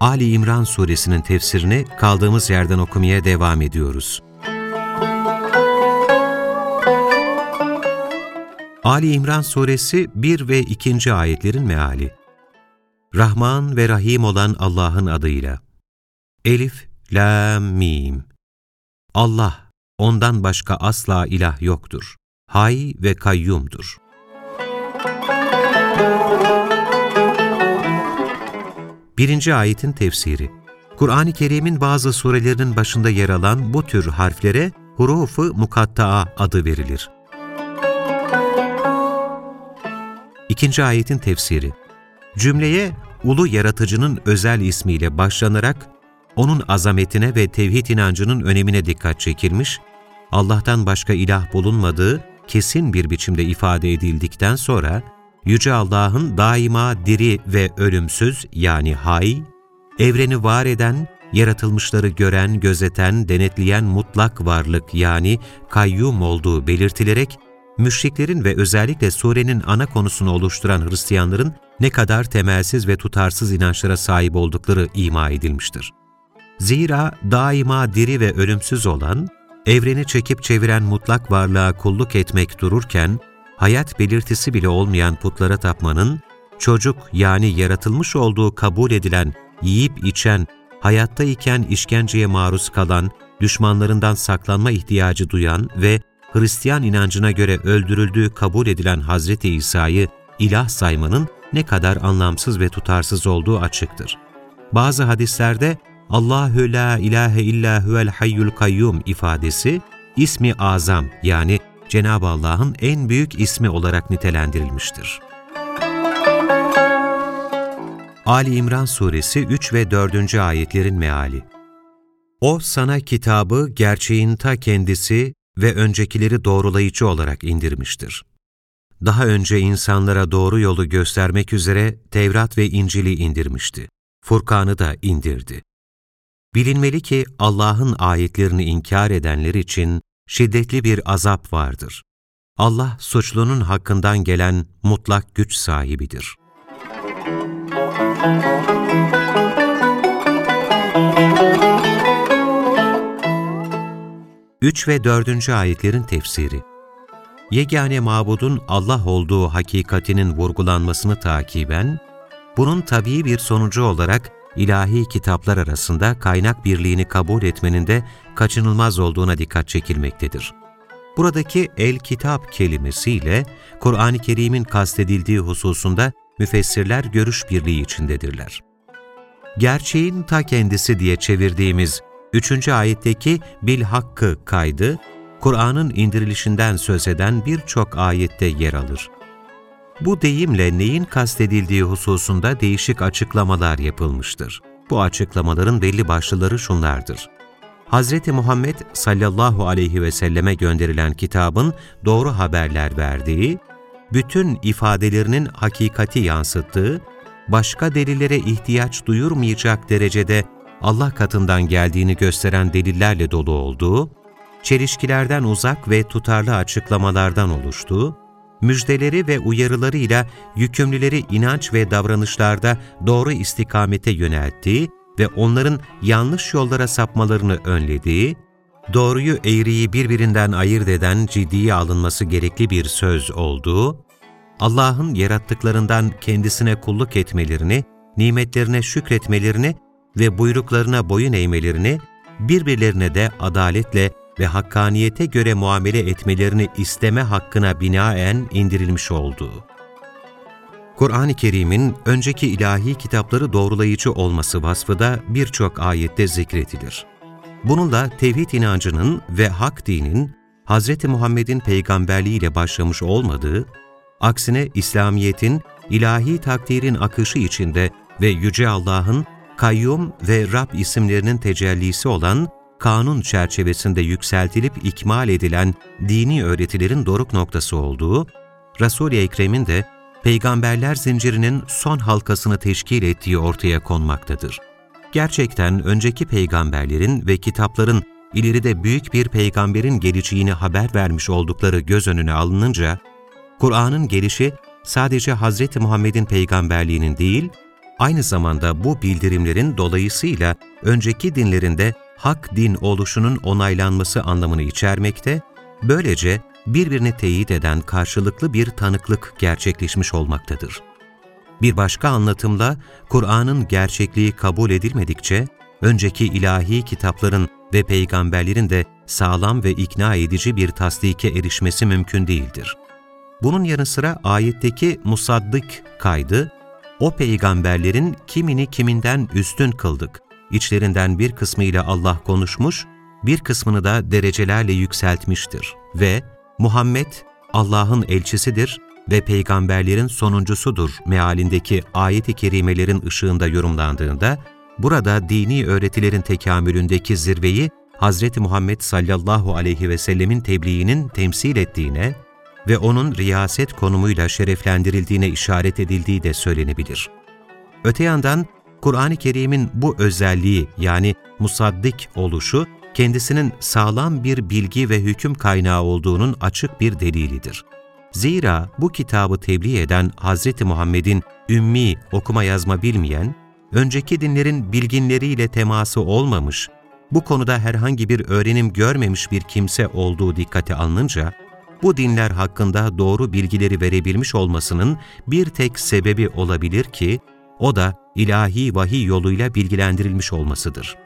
Ali İmran suresinin tefsirini kaldığımız yerden okumaya devam ediyoruz. Ali İmran suresi 1 ve 2. ayetlerin meali. Rahman ve Rahim olan Allah'ın adıyla. Elif, Lam, Mim. Allah, ondan başka asla ilah yoktur. Hay ve kayyumdur. Birinci ayetin tefsiri Kur'an-ı Kerim'in bazı surelerinin başında yer alan bu tür harflere hurufu mukatta'a adı verilir. İkinci ayetin tefsiri Cümleye ulu yaratıcının özel ismiyle başlanarak onun azametine ve tevhid inancının önemine dikkat çekilmiş, Allah'tan başka ilah bulunmadığı kesin bir biçimde ifade edildikten sonra, Yüce Allah'ın daima diri ve ölümsüz yani hay, evreni var eden, yaratılmışları gören, gözeten, denetleyen mutlak varlık yani kayyum olduğu belirtilerek, müşriklerin ve özellikle surenin ana konusunu oluşturan Hristiyanların ne kadar temelsiz ve tutarsız inançlara sahip oldukları ima edilmiştir. Zira daima diri ve ölümsüz olan, evreni çekip çeviren mutlak varlığa kulluk etmek dururken, hayat belirtisi bile olmayan putlara tapmanın, çocuk yani yaratılmış olduğu kabul edilen, yiyip içen, hayatta iken işkenceye maruz kalan, düşmanlarından saklanma ihtiyacı duyan ve Hristiyan inancına göre öldürüldüğü kabul edilen Hazreti İsa'yı ilah saymanın ne kadar anlamsız ve tutarsız olduğu açıktır. Bazı hadislerde Allahü la ilahe illa huvel hayyul kayyum ifadesi ismi azam yani Cenab-ı Allah'ın en büyük ismi olarak nitelendirilmiştir. Ali İmran Suresi 3 ve 4. ayetlerin meali O sana kitabı gerçeğin ta kendisi ve öncekileri doğrulayıcı olarak indirmiştir. Daha önce insanlara doğru yolu göstermek üzere Tevrat ve İncil'i indirmişti. Furkan'ı da indirdi. Bilinmeli ki Allah'ın ayetlerini inkar edenler için şiddetli bir azap vardır. Allah suçlunun hakkından gelen mutlak güç sahibidir. Üç ve dördüncü ayetlerin tefsiri Yegane mabudun Allah olduğu hakikatinin vurgulanmasını takiben, bunun tabii bir sonucu olarak ilahi kitaplar arasında kaynak birliğini kabul etmenin de kaçınılmaz olduğuna dikkat çekilmektedir. Buradaki el-kitap kelimesiyle Kur'an-ı Kerim'in kastedildiği hususunda müfessirler görüş birliği içindedirler. Gerçeğin ta kendisi diye çevirdiğimiz 3. ayetteki bil hakkı kaydı, Kur'an'ın indirilişinden söz eden birçok ayette yer alır. Bu deyimle neyin kastedildiği hususunda değişik açıklamalar yapılmıştır. Bu açıklamaların belli başlıları şunlardır. Hz. Muhammed sallallahu aleyhi ve selleme gönderilen kitabın doğru haberler verdiği, bütün ifadelerinin hakikati yansıttığı, başka delillere ihtiyaç duyurmayacak derecede Allah katından geldiğini gösteren delillerle dolu olduğu, çelişkilerden uzak ve tutarlı açıklamalardan oluştuğu, müjdeleri ve uyarılarıyla yükümlüleri inanç ve davranışlarda doğru istikamete yönelttiği ve onların yanlış yollara sapmalarını önlediği, doğruyu eğriyi birbirinden ayırt eden ciddiye alınması gerekli bir söz olduğu, Allah'ın yarattıklarından kendisine kulluk etmelerini, nimetlerine şükretmelerini ve buyruklarına boyun eğmelerini, birbirlerine de adaletle ve hakkaniyete göre muamele etmelerini isteme hakkına binaen indirilmiş olduğu. Kur'an-ı Kerim'in önceki ilahi kitapları doğrulayıcı olması vasfı da birçok ayette zikredilir. Bununla tevhid inancının ve hak dinin Hz. Muhammed'in peygamberliğiyle başlamış olmadığı, aksine İslamiyet'in ilahi takdirin akışı içinde ve Yüce Allah'ın kayyum ve Rab isimlerinin tecellisi olan kanun çerçevesinde yükseltilip ikmal edilen dini öğretilerin doruk noktası olduğu, Resul-i Ekrem'in de peygamberler zincirinin son halkasını teşkil ettiği ortaya konmaktadır. Gerçekten önceki peygamberlerin ve kitapların ileride büyük bir peygamberin geleceğini haber vermiş oldukları göz önüne alınınca, Kur'an'ın gelişi sadece Hz. Muhammed'in peygamberliğinin değil, aynı zamanda bu bildirimlerin dolayısıyla önceki dinlerinde hak din oluşunun onaylanması anlamını içermekte, böylece birbirini teyit eden karşılıklı bir tanıklık gerçekleşmiş olmaktadır. Bir başka anlatımla, Kur'an'ın gerçekliği kabul edilmedikçe, önceki ilahi kitapların ve peygamberlerin de sağlam ve ikna edici bir tasdike erişmesi mümkün değildir. Bunun yanı sıra ayetteki musaddık kaydı, o peygamberlerin kimini kiminden üstün kıldık, içlerinden bir kısmıyla Allah konuşmuş, bir kısmını da derecelerle yükseltmiştir ve Muhammed Allah'ın elçisidir ve peygamberlerin sonuncusudur mealindeki ayet-i kerimelerin ışığında yorumlandığında, burada dini öğretilerin tekamülündeki zirveyi Hz. Muhammed sallallahu aleyhi ve sellemin tebliğinin temsil ettiğine ve onun riyaset konumuyla şereflendirildiğine işaret edildiği de söylenebilir. Öte yandan Kur'an-ı Kerim'in bu özelliği yani musaddik oluşu, kendisinin sağlam bir bilgi ve hüküm kaynağı olduğunun açık bir delilidir. Zira bu kitabı tebliğ eden Hz. Muhammed'in ümmi, okuma yazma bilmeyen, önceki dinlerin bilginleriyle teması olmamış, bu konuda herhangi bir öğrenim görmemiş bir kimse olduğu dikkate alınınca, bu dinler hakkında doğru bilgileri verebilmiş olmasının bir tek sebebi olabilir ki, o da ilahi vahiy yoluyla bilgilendirilmiş olmasıdır.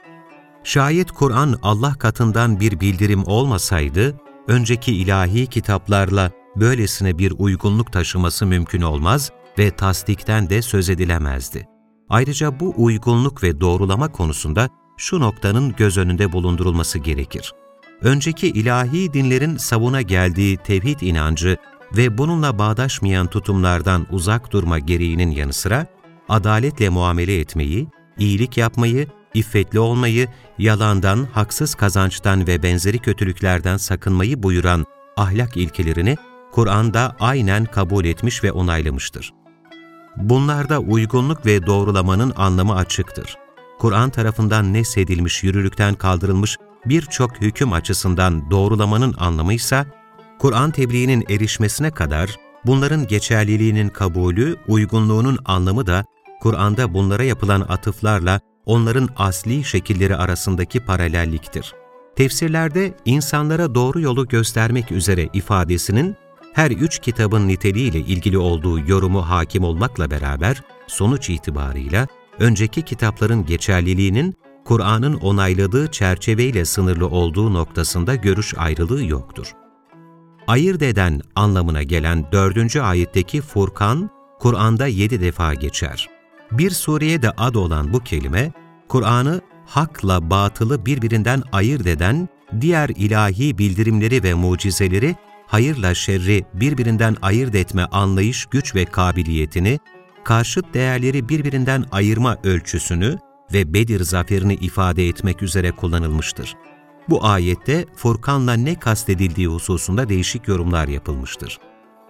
Şayet Kur'an Allah katından bir bildirim olmasaydı, önceki ilahi kitaplarla böylesine bir uygunluk taşıması mümkün olmaz ve tasdikten de söz edilemezdi. Ayrıca bu uygunluk ve doğrulama konusunda şu noktanın göz önünde bulundurulması gerekir. Önceki ilahi dinlerin savuna geldiği tevhid inancı ve bununla bağdaşmayan tutumlardan uzak durma gereğinin yanı sıra, adaletle muamele etmeyi, iyilik yapmayı, iffetli olmayı, yalandan, haksız kazançtan ve benzeri kötülüklerden sakınmayı buyuran ahlak ilkelerini Kur'an'da aynen kabul etmiş ve onaylamıştır. Bunlarda uygunluk ve doğrulamanın anlamı açıktır. Kur'an tarafından nesedilmiş, yürürlükten kaldırılmış birçok hüküm açısından doğrulamanın anlamı ise, Kur'an tebliğinin erişmesine kadar bunların geçerliliğinin kabulü, uygunluğunun anlamı da Kur'an'da bunlara yapılan atıflarla onların asli şekilleri arasındaki paralelliktir. Tefsirlerde insanlara doğru yolu göstermek üzere ifadesinin her üç kitabın niteliğiyle ilgili olduğu yorumu hakim olmakla beraber sonuç itibarıyla önceki kitapların geçerliliğinin Kur'an'ın onayladığı çerçeveyle sınırlı olduğu noktasında görüş ayrılığı yoktur. Ayırt eden anlamına gelen dördüncü ayetteki Furkan, Kur'an'da yedi defa geçer. Bir sureye de ad olan bu kelime, Kur'an'ı hakla batılı birbirinden ayırt eden diğer ilahi bildirimleri ve mucizeleri, hayırla şerri birbirinden ayırt etme anlayış, güç ve kabiliyetini, karşıt değerleri birbirinden ayırma ölçüsünü ve Bedir zaferini ifade etmek üzere kullanılmıştır. Bu ayette Furkan'la ne kastedildiği hususunda değişik yorumlar yapılmıştır.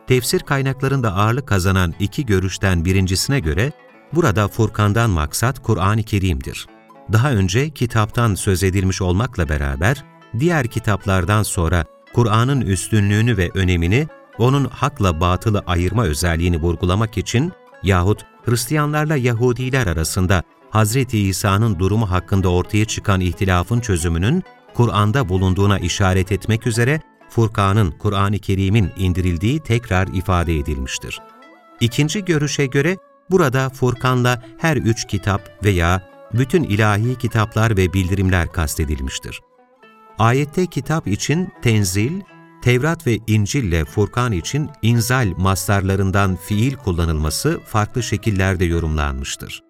Tefsir kaynaklarında ağırlık kazanan iki görüşten birincisine göre, Burada Furkan'dan maksat Kur'an-ı Kerim'dir. Daha önce kitaptan söz edilmiş olmakla beraber, diğer kitaplardan sonra Kur'an'ın üstünlüğünü ve önemini, onun hakla batılı ayırma özelliğini vurgulamak için yahut Hristiyanlarla Yahudiler arasında Hz. İsa'nın durumu hakkında ortaya çıkan ihtilafın çözümünün Kur'an'da bulunduğuna işaret etmek üzere Furkan'ın Kur'an-ı Kerim'in indirildiği tekrar ifade edilmiştir. İkinci görüşe göre Burada Furkan'la her üç kitap veya bütün ilahi kitaplar ve bildirimler kastedilmiştir. Ayette kitap için tenzil, Tevrat ve İncil ile Furkan için inzal maslarlarından fiil kullanılması farklı şekillerde yorumlanmıştır.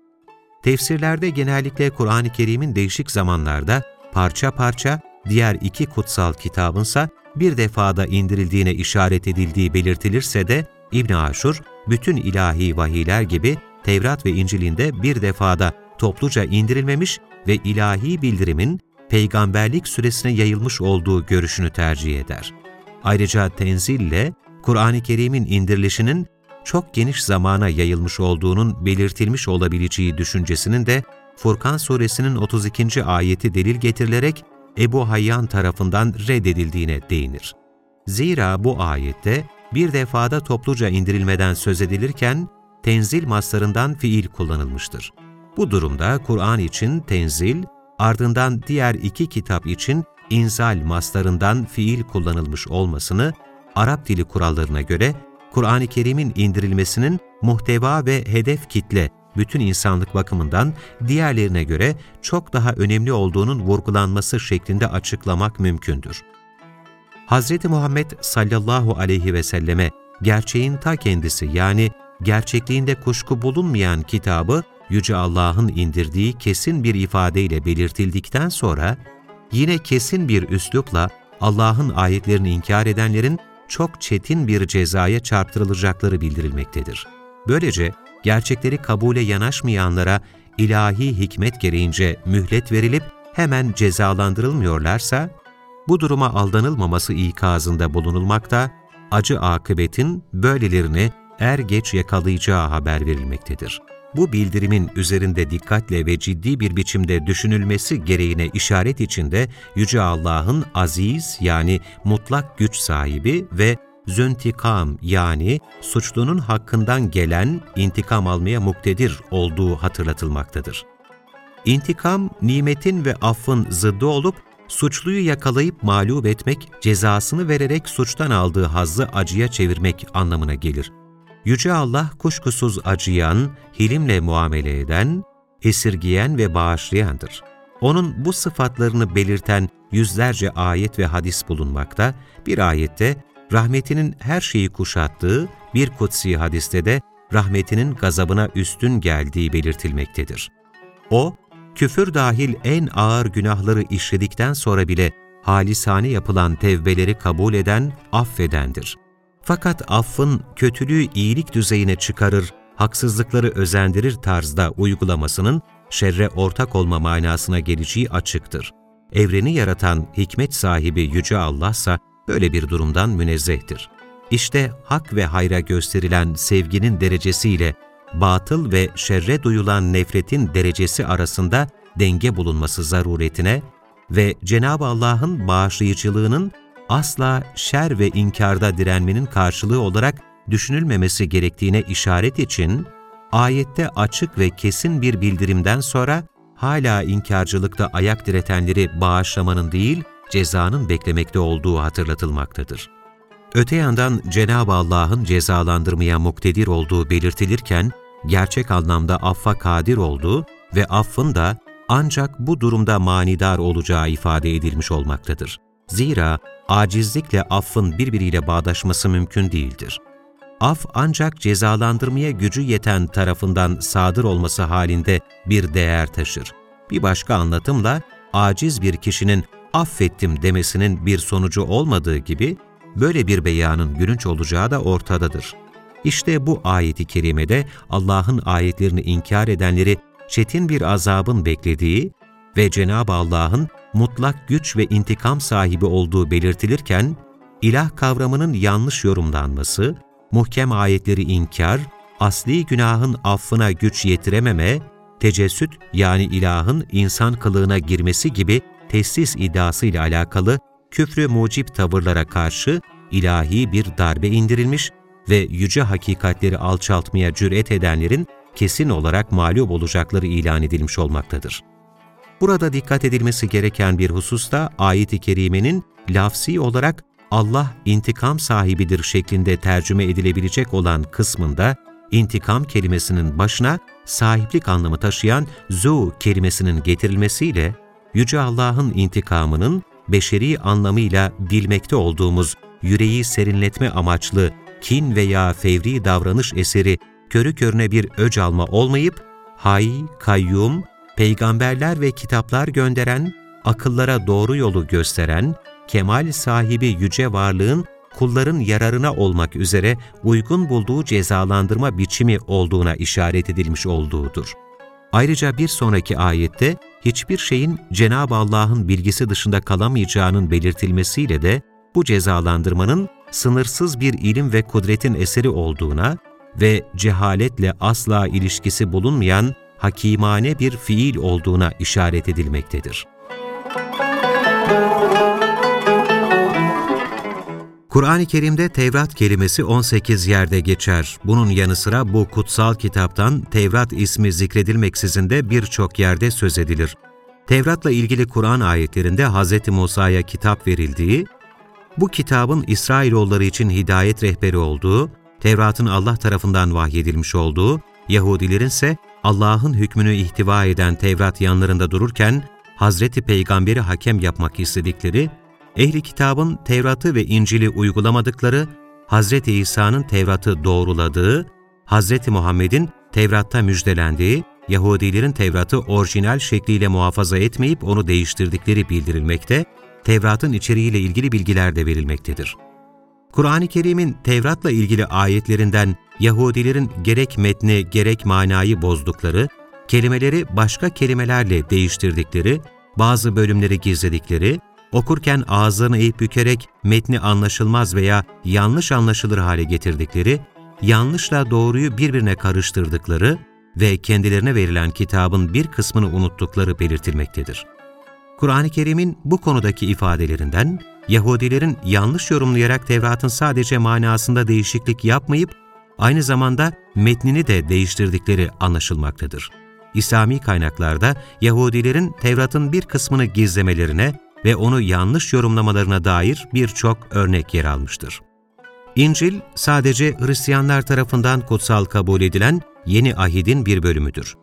Tefsirlerde genellikle Kur'an-ı Kerim'in değişik zamanlarda parça parça, diğer iki kutsal kitabınsa bir defada indirildiğine işaret edildiği belirtilirse de İbn Aşur, bütün ilahi vahiyler gibi Tevrat ve İncil'inde bir defada topluca indirilmemiş ve ilahi bildirimin peygamberlik süresine yayılmış olduğu görüşünü tercih eder. Ayrıca tenzille Kur'an-ı Kerim'in indirilişinin çok geniş zamana yayılmış olduğunun belirtilmiş olabileceği düşüncesinin de Furkan suresinin 32. ayeti delil getirilerek Ebu Hayyan tarafından reddedildiğine değinir. Zira bu ayette bir defada topluca indirilmeden söz edilirken tenzil maslarından fiil kullanılmıştır. Bu durumda Kur'an için tenzil, ardından diğer iki kitap için inzal maslarından fiil kullanılmış olmasını Arap dili kurallarına göre Kur'an-ı Kerim'in indirilmesinin muhteva ve hedef kitle bütün insanlık bakımından diğerlerine göre çok daha önemli olduğunun vurgulanması şeklinde açıklamak mümkündür. Hz. Muhammed sallallahu aleyhi ve selleme gerçeğin ta kendisi yani gerçekliğinde kuşku bulunmayan kitabı Yüce Allah'ın indirdiği kesin bir ifadeyle belirtildikten sonra, yine kesin bir üslupla Allah'ın ayetlerini inkar edenlerin çok çetin bir cezaya çarptırılacakları bildirilmektedir. Böylece gerçekleri kabule yanaşmayanlara ilahi hikmet gereğince mühlet verilip hemen cezalandırılmıyorlarsa, bu duruma aldanılmaması ikazında bulunulmakta, acı akıbetin böylelerini er geç yakalayacağı haber verilmektedir. Bu bildirimin üzerinde dikkatle ve ciddi bir biçimde düşünülmesi gereğine işaret içinde Yüce Allah'ın aziz yani mutlak güç sahibi ve zöntikam yani suçlunun hakkından gelen intikam almaya muktedir olduğu hatırlatılmaktadır. İntikam, nimetin ve affın zıddı olup, suçluyu yakalayıp mağlup etmek, cezasını vererek suçtan aldığı hazzı acıya çevirmek anlamına gelir. Yüce Allah kuşkusuz acıyan, hilimle muamele eden, esirgiyen ve bağışlayandır. Onun bu sıfatlarını belirten yüzlerce ayet ve hadis bulunmakta, bir ayette rahmetinin her şeyi kuşattığı, bir kutsi hadiste de rahmetinin gazabına üstün geldiği belirtilmektedir. O, küfür dahil en ağır günahları işledikten sonra bile halisane yapılan tevbeleri kabul eden, affedendir. Fakat affın kötülüğü iyilik düzeyine çıkarır, haksızlıkları özendirir tarzda uygulamasının şerre ortak olma manasına geleceği açıktır. Evreni yaratan hikmet sahibi Yüce Allah ise böyle bir durumdan münezzehtir. İşte hak ve hayra gösterilen sevginin derecesiyle batıl ve şerre duyulan nefretin derecesi arasında denge bulunması zaruretine ve Cenab-ı Allah'ın bağışlayıcılığının asla şer ve inkarda direnmenin karşılığı olarak düşünülmemesi gerektiğine işaret için, ayette açık ve kesin bir bildirimden sonra hala inkarcılıkta ayak diretenleri bağışlamanın değil, cezanın beklemekte olduğu hatırlatılmaktadır. Öte yandan Cenab-ı Allah'ın cezalandırmaya muktedir olduğu belirtilirken, gerçek anlamda affa kadir olduğu ve affın da ancak bu durumda manidar olacağı ifade edilmiş olmaktadır. Zira acizlikle affın birbiriyle bağdaşması mümkün değildir. Af ancak cezalandırmaya gücü yeten tarafından sadır olması halinde bir değer taşır. Bir başka anlatımla aciz bir kişinin affettim demesinin bir sonucu olmadığı gibi böyle bir beyanın gülünç olacağı da ortadadır. İşte bu ayeti kerimede Allah'ın ayetlerini inkar edenleri çetin bir azabın beklediği ve Cenab-ı Allah'ın mutlak güç ve intikam sahibi olduğu belirtilirken, ilah kavramının yanlış yorumlanması, muhkem ayetleri inkar, asli günahın affına güç yetirememe, tecessüt yani ilahın insan kılığına girmesi gibi teslis iddiasıyla alakalı küfrü mucip tavırlara karşı ilahi bir darbe indirilmiş ve yüce hakikatleri alçaltmaya cüret edenlerin kesin olarak mağlup olacakları ilan edilmiş olmaktadır. Burada dikkat edilmesi gereken bir husus da ayet-i kerimenin lafsi olarak Allah intikam sahibidir şeklinde tercüme edilebilecek olan kısmında intikam kelimesinin başına sahiplik anlamı taşıyan zu kelimesinin getirilmesiyle Yüce Allah'ın intikamının beşeri anlamıyla bilmekte olduğumuz yüreği serinletme amaçlı kin veya fevri davranış eseri körü körüne bir öc alma olmayıp, hay, kayyum, peygamberler ve kitaplar gönderen, akıllara doğru yolu gösteren, kemal sahibi yüce varlığın kulların yararına olmak üzere uygun bulduğu cezalandırma biçimi olduğuna işaret edilmiş olduğudur. Ayrıca bir sonraki ayette hiçbir şeyin Cenab-ı Allah'ın bilgisi dışında kalamayacağının belirtilmesiyle de bu cezalandırmanın sınırsız bir ilim ve kudretin eseri olduğuna ve cehaletle asla ilişkisi bulunmayan hakimane bir fiil olduğuna işaret edilmektedir. Kur'an-ı Kerim'de Tevrat kelimesi 18 yerde geçer. Bunun yanı sıra bu kutsal kitaptan Tevrat ismi zikredilmeksizin de birçok yerde söz edilir. Tevrat'la ilgili Kur'an ayetlerinde Hz. Musa'ya kitap verildiği, bu kitabın İsrailoğulları için hidayet rehberi olduğu, Tevrat'ın Allah tarafından vahyedilmiş olduğu, Yahudilerin ise Allah'ın hükmünü ihtiva eden Tevrat yanlarında dururken, Hazreti Peygamber'i hakem yapmak istedikleri, ehli kitabın Tevrat'ı ve İncil'i uygulamadıkları, Hazreti İsa'nın Tevrat'ı doğruladığı, Hazreti Muhammed'in Tevrat'ta müjdelendiği, Yahudilerin Tevrat'ı orijinal şekliyle muhafaza etmeyip onu değiştirdikleri bildirilmekte, Tevrat'ın içeriğiyle ilgili bilgiler de verilmektedir. Kur'an-ı Kerim'in Tevrat'la ilgili ayetlerinden Yahudilerin gerek metni gerek manayı bozdukları, kelimeleri başka kelimelerle değiştirdikleri, bazı bölümleri gizledikleri, okurken ağızlarını eğip bükerek metni anlaşılmaz veya yanlış anlaşılır hale getirdikleri, yanlışla doğruyu birbirine karıştırdıkları ve kendilerine verilen kitabın bir kısmını unuttukları belirtilmektedir. Kur'an-ı Kerim'in bu konudaki ifadelerinden, Yahudilerin yanlış yorumlayarak Tevrat'ın sadece manasında değişiklik yapmayıp, aynı zamanda metnini de değiştirdikleri anlaşılmaktadır. İslami kaynaklarda Yahudilerin Tevrat'ın bir kısmını gizlemelerine ve onu yanlış yorumlamalarına dair birçok örnek yer almıştır. İncil, sadece Hristiyanlar tarafından kutsal kabul edilen yeni ahidin bir bölümüdür.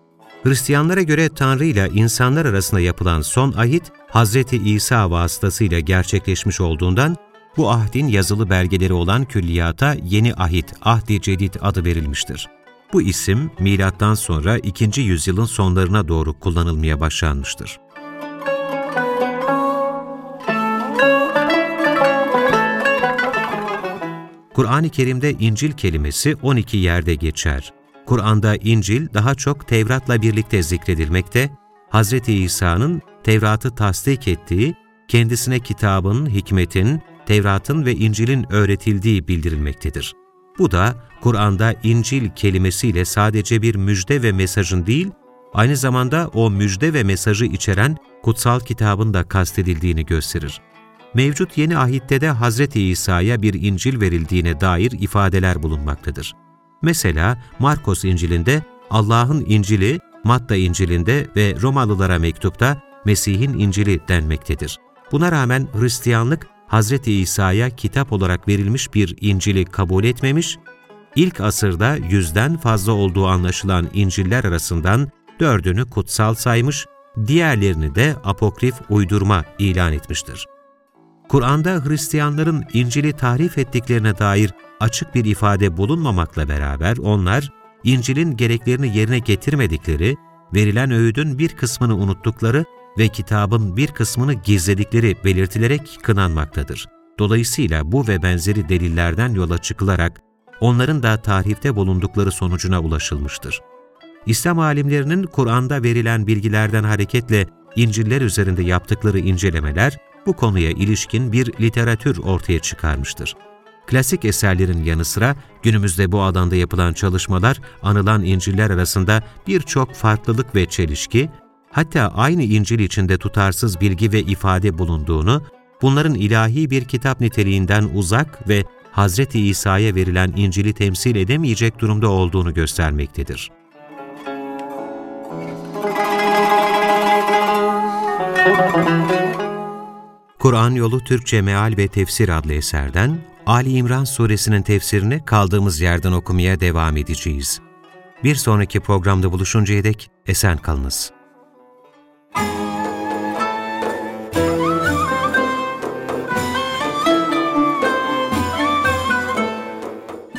Hristiyanlara göre Tanrı ile insanlar arasında yapılan son ahit, Hz. İsa vasıtasıyla gerçekleşmiş olduğundan, bu ahdin yazılı belgeleri olan külliyata yeni ahit, ahdi cedid adı verilmiştir. Bu isim, milattan sonra 2. yüzyılın sonlarına doğru kullanılmaya başlanmıştır. Kur'an-ı Kerim'de İncil kelimesi 12 yerde geçer. Kur'an'da İncil daha çok Tevrat'la birlikte zikredilmekte, Hz. İsa'nın Tevrat'ı tasdik ettiği, kendisine kitabın, hikmetin, Tevrat'ın ve İncil'in öğretildiği bildirilmektedir. Bu da Kur'an'da İncil kelimesiyle sadece bir müjde ve mesajın değil, aynı zamanda o müjde ve mesajı içeren kutsal kitabın da kastedildiğini gösterir. Mevcut yeni ahitte de Hz. İsa'ya bir İncil verildiğine dair ifadeler bulunmaktadır. Mesela Markos İncil'inde Allah'ın İncil'i, Matta İncil'inde ve Romalılara mektupta Mesih'in İncil'i denmektedir. Buna rağmen Hristiyanlık, Hz. İsa'ya kitap olarak verilmiş bir İncil'i kabul etmemiş, ilk asırda yüzden fazla olduğu anlaşılan İncil'ler arasından dördünü kutsal saymış, diğerlerini de apokrif uydurma ilan etmiştir. Kur'an'da Hristiyanların İncil'i tahrif ettiklerine dair açık bir ifade bulunmamakla beraber onlar, İncil'in gereklerini yerine getirmedikleri, verilen öğüdün bir kısmını unuttukları ve kitabın bir kısmını gizledikleri belirtilerek kınanmaktadır. Dolayısıyla bu ve benzeri delillerden yola çıkılarak onların da tahrifte bulundukları sonucuna ulaşılmıştır. İslam alimlerinin Kur'an'da verilen bilgilerden hareketle İncil'ler üzerinde yaptıkları incelemeler, bu konuya ilişkin bir literatür ortaya çıkarmıştır. Klasik eserlerin yanı sıra günümüzde bu alanda yapılan çalışmalar anılan İncil'ler arasında birçok farklılık ve çelişki, hatta aynı İncil içinde tutarsız bilgi ve ifade bulunduğunu, bunların ilahi bir kitap niteliğinden uzak ve Hz. İsa'ya verilen İncil'i temsil edemeyecek durumda olduğunu göstermektedir. Kur'an Yolu Türkçe Meal ve Tefsir adlı eserden Ali İmran suresinin tefsirini kaldığımız yerden okumaya devam edeceğiz. Bir sonraki programda buluşuncaya dek esen kalınız.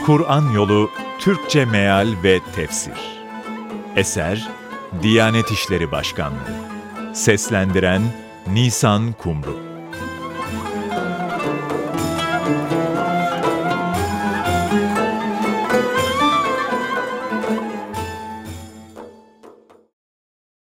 Kur'an Yolu Türkçe Meal ve Tefsir Eser Diyanet İşleri Başkanlığı Seslendiren Nisan Kumru